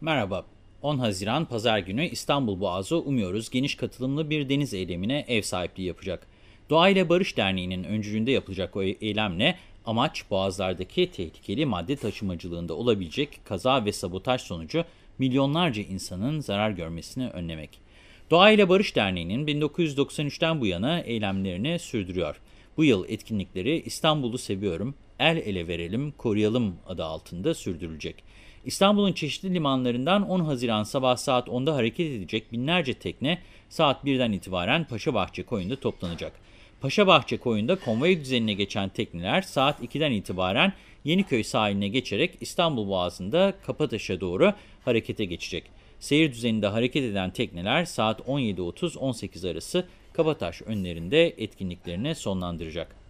Merhaba. 10 Haziran Pazar günü İstanbul Boğazı umuyoruz geniş katılımlı bir deniz eylemine ev sahipliği yapacak. Doğa ile Barış Derneği'nin öncülüğünde yapılacak o eylemle amaç boğazlardaki tehlikeli madde taşımacılığında olabilecek kaza ve sabotaj sonucu milyonlarca insanın zarar görmesini önlemek. Doğa ile Barış Derneği'nin 1993'ten bu yana eylemlerini sürdürüyor. Bu yıl etkinlikleri İstanbul'u seviyorum, el ele verelim, koruyalım adı altında sürdürülecek. İstanbul'un çeşitli limanlarından 10 Haziran sabah saat 10'da hareket edecek binlerce tekne saat 1'den itibaren Paşabahçe Koyu'nda toplanacak. Paşabahçe Koyu'nda konvoy düzenine geçen tekneler saat 2'den itibaren Yeniköy sahiline geçerek İstanbul Boğazı'nda Kapataş'a doğru harekete geçecek. Seyir düzeninde hareket eden tekneler saat 17.30-18 arası Kabataş önlerinde etkinliklerini sonlandıracak.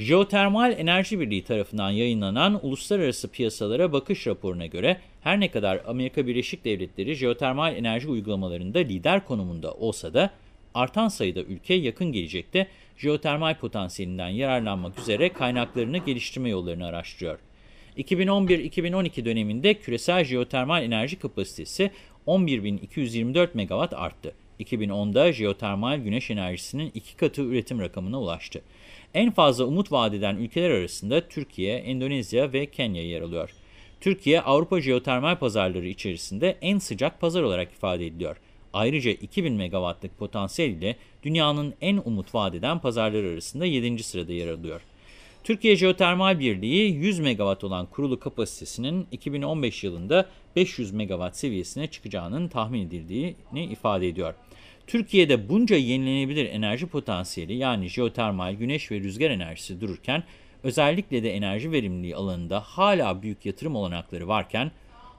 Jeotermal Enerji Birliği tarafından yayınlanan Uluslararası Piyasalara Bakış raporuna göre her ne kadar Amerika Birleşik Devletleri jeotermal enerji uygulamalarında lider konumunda olsa da artan sayıda ülke yakın gelecekte jeotermal potansiyelinden yararlanmak üzere kaynaklarını geliştirme yollarını araştırıyor. 2011-2012 döneminde küresel jeotermal enerji kapasitesi 11.224 megawatt arttı. 2010'da jeotermal güneş enerjisinin iki katı üretim rakamına ulaştı. En fazla umut vadeden ülkeler arasında Türkiye, Endonezya ve Kenya yer alıyor. Türkiye, Avrupa jeotermal pazarları içerisinde en sıcak pazar olarak ifade ediliyor. Ayrıca 2000 megawattlık potansiyel ile dünyanın en umut vadeden pazarları arasında 7. sırada yer alıyor. Türkiye Jeotermal Birliği 100 megawatt olan kurulu kapasitesinin 2015 yılında 500 megawatt seviyesine çıkacağının tahmin edildiğini ifade ediyor. Türkiye'de bunca yenilenebilir enerji potansiyeli yani jeotermal, güneş ve rüzgar enerjisi dururken özellikle de enerji verimliliği alanında hala büyük yatırım olanakları varken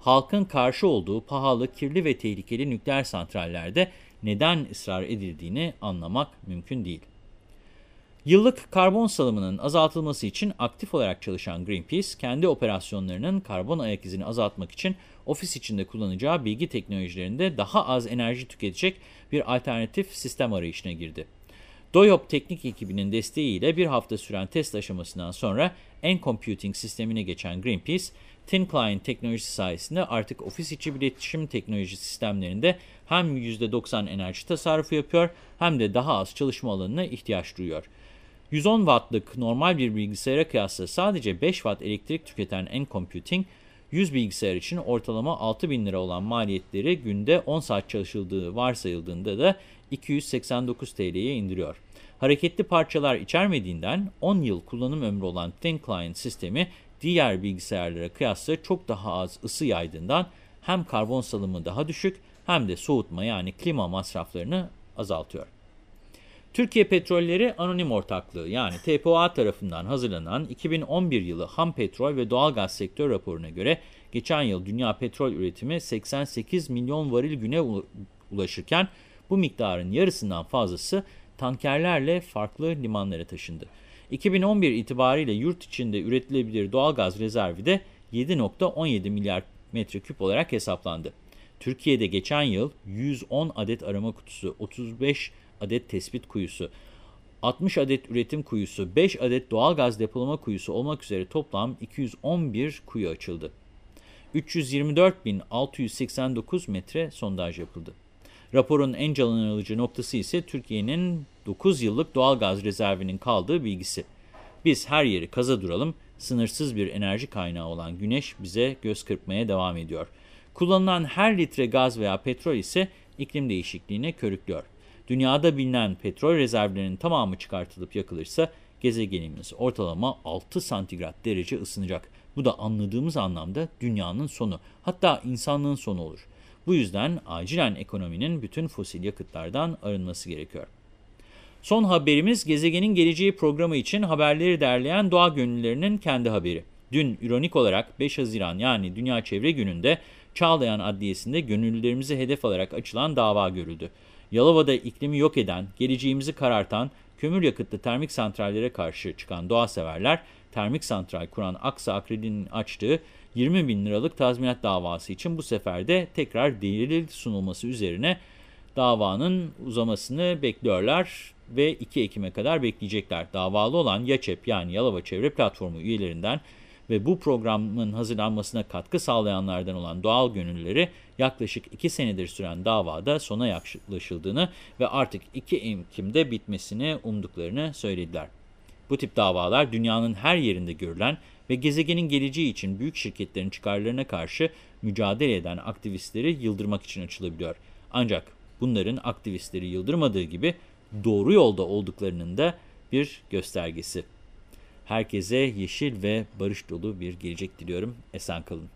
halkın karşı olduğu pahalı, kirli ve tehlikeli nükleer santrallerde neden ısrar edildiğini anlamak mümkün değil. Yıllık karbon salımının azaltılması için aktif olarak çalışan Greenpeace, kendi operasyonlarının karbon ayak izini azaltmak için ofis içinde kullanacağı bilgi teknolojilerinde daha az enerji tüketecek bir alternatif sistem arayışına girdi. DOYOP teknik ekibinin desteğiyle bir hafta süren test aşamasından sonra N-Computing sistemine geçen Greenpeace, Thin Client teknolojisi sayesinde artık ofis içi iletişim teknoloji sistemlerinde hem %90 enerji tasarrufu yapıyor hem de daha az çalışma alanına ihtiyaç duyuyor. 110 wattlık normal bir bilgisayara kıyasla sadece 5 watt elektrik tüketen N-Computing, 100 bilgisayar için ortalama 6000 lira olan maliyetleri günde 10 saat çalışıldığı varsayıldığında da 289 TL'ye indiriyor. Hareketli parçalar içermediğinden 10 yıl kullanım ömrü olan Thin Client sistemi diğer bilgisayarlara kıyasla çok daha az ısı yaydığından hem karbon salımı daha düşük hem de soğutma yani klima masraflarını azaltıyor. Türkiye Petrolleri Anonim Ortaklığı yani TPOA tarafından hazırlanan 2011 yılı ham petrol ve doğalgaz sektör raporuna göre geçen yıl dünya petrol üretimi 88 milyon varil güne ulaşırken bu miktarın yarısından fazlası tankerlerle farklı limanlara taşındı. 2011 itibariyle yurt içinde üretilebilir doğalgaz rezervi de 7.17 milyar metreküp olarak hesaplandı. Türkiye'de geçen yıl 110 adet arama kutusu, 35 adet tespit kuyusu, 60 adet üretim kuyusu, 5 adet doğalgaz depolama kuyusu olmak üzere toplam 211 kuyu açıldı. 324.689 metre sondaj yapıldı. Raporun en can alıcı noktası ise Türkiye'nin 9 yıllık doğalgaz rezervinin kaldığı bilgisi. Biz her yeri kaza duralım, sınırsız bir enerji kaynağı olan güneş bize göz kırpmaya devam ediyor. Kullanılan her litre gaz veya petrol ise iklim değişikliğine körüklüyor. Dünyada bilinen petrol rezervlerinin tamamı çıkartılıp yakılırsa gezegenimiz ortalama 6 santigrat derece ısınacak. Bu da anladığımız anlamda dünyanın sonu, hatta insanlığın sonu olur. Bu yüzden acilen ekonominin bütün fosil yakıtlardan arınması gerekiyor. Son haberimiz gezegenin geleceği programı için haberleri derleyen doğa gönüllülerinin kendi haberi. Dün ironik olarak 5 Haziran yani Dünya Çevre Günü'nde Çağlayan Adliyesi'nde gönüllülerimizi hedef alarak açılan dava görüldü. Yalova'da iklimi yok eden, geleceğimizi karartan, kömür yakıtlı termik santrallere karşı çıkan doğa severler, termik santral kuran Aksa Akredi'nin açtığı 20 bin liralık tazminat davası için bu sefer de tekrar delil sunulması üzerine davanın uzamasını bekliyorlar ve 2 Ekim'e kadar bekleyecekler. Davalı olan YAÇEP yani Yalova Çevre Platformu üyelerinden ve bu programın hazırlanmasına katkı sağlayanlardan olan doğal gönüllüleri yaklaşık 2 senedir süren davada sona yaklaşıldığını ve artık 2 Ekim'de bitmesini umduklarını söylediler. Bu tip davalar dünyanın her yerinde görülen ve gezegenin geleceği için büyük şirketlerin çıkarlarına karşı mücadele eden aktivistleri yıldırmak için açılabiliyor. Ancak bunların aktivistleri yıldırmadığı gibi doğru yolda olduklarının da bir göstergesi. Herkese yeşil ve barış dolu bir gelecek diliyorum. Esen kalın.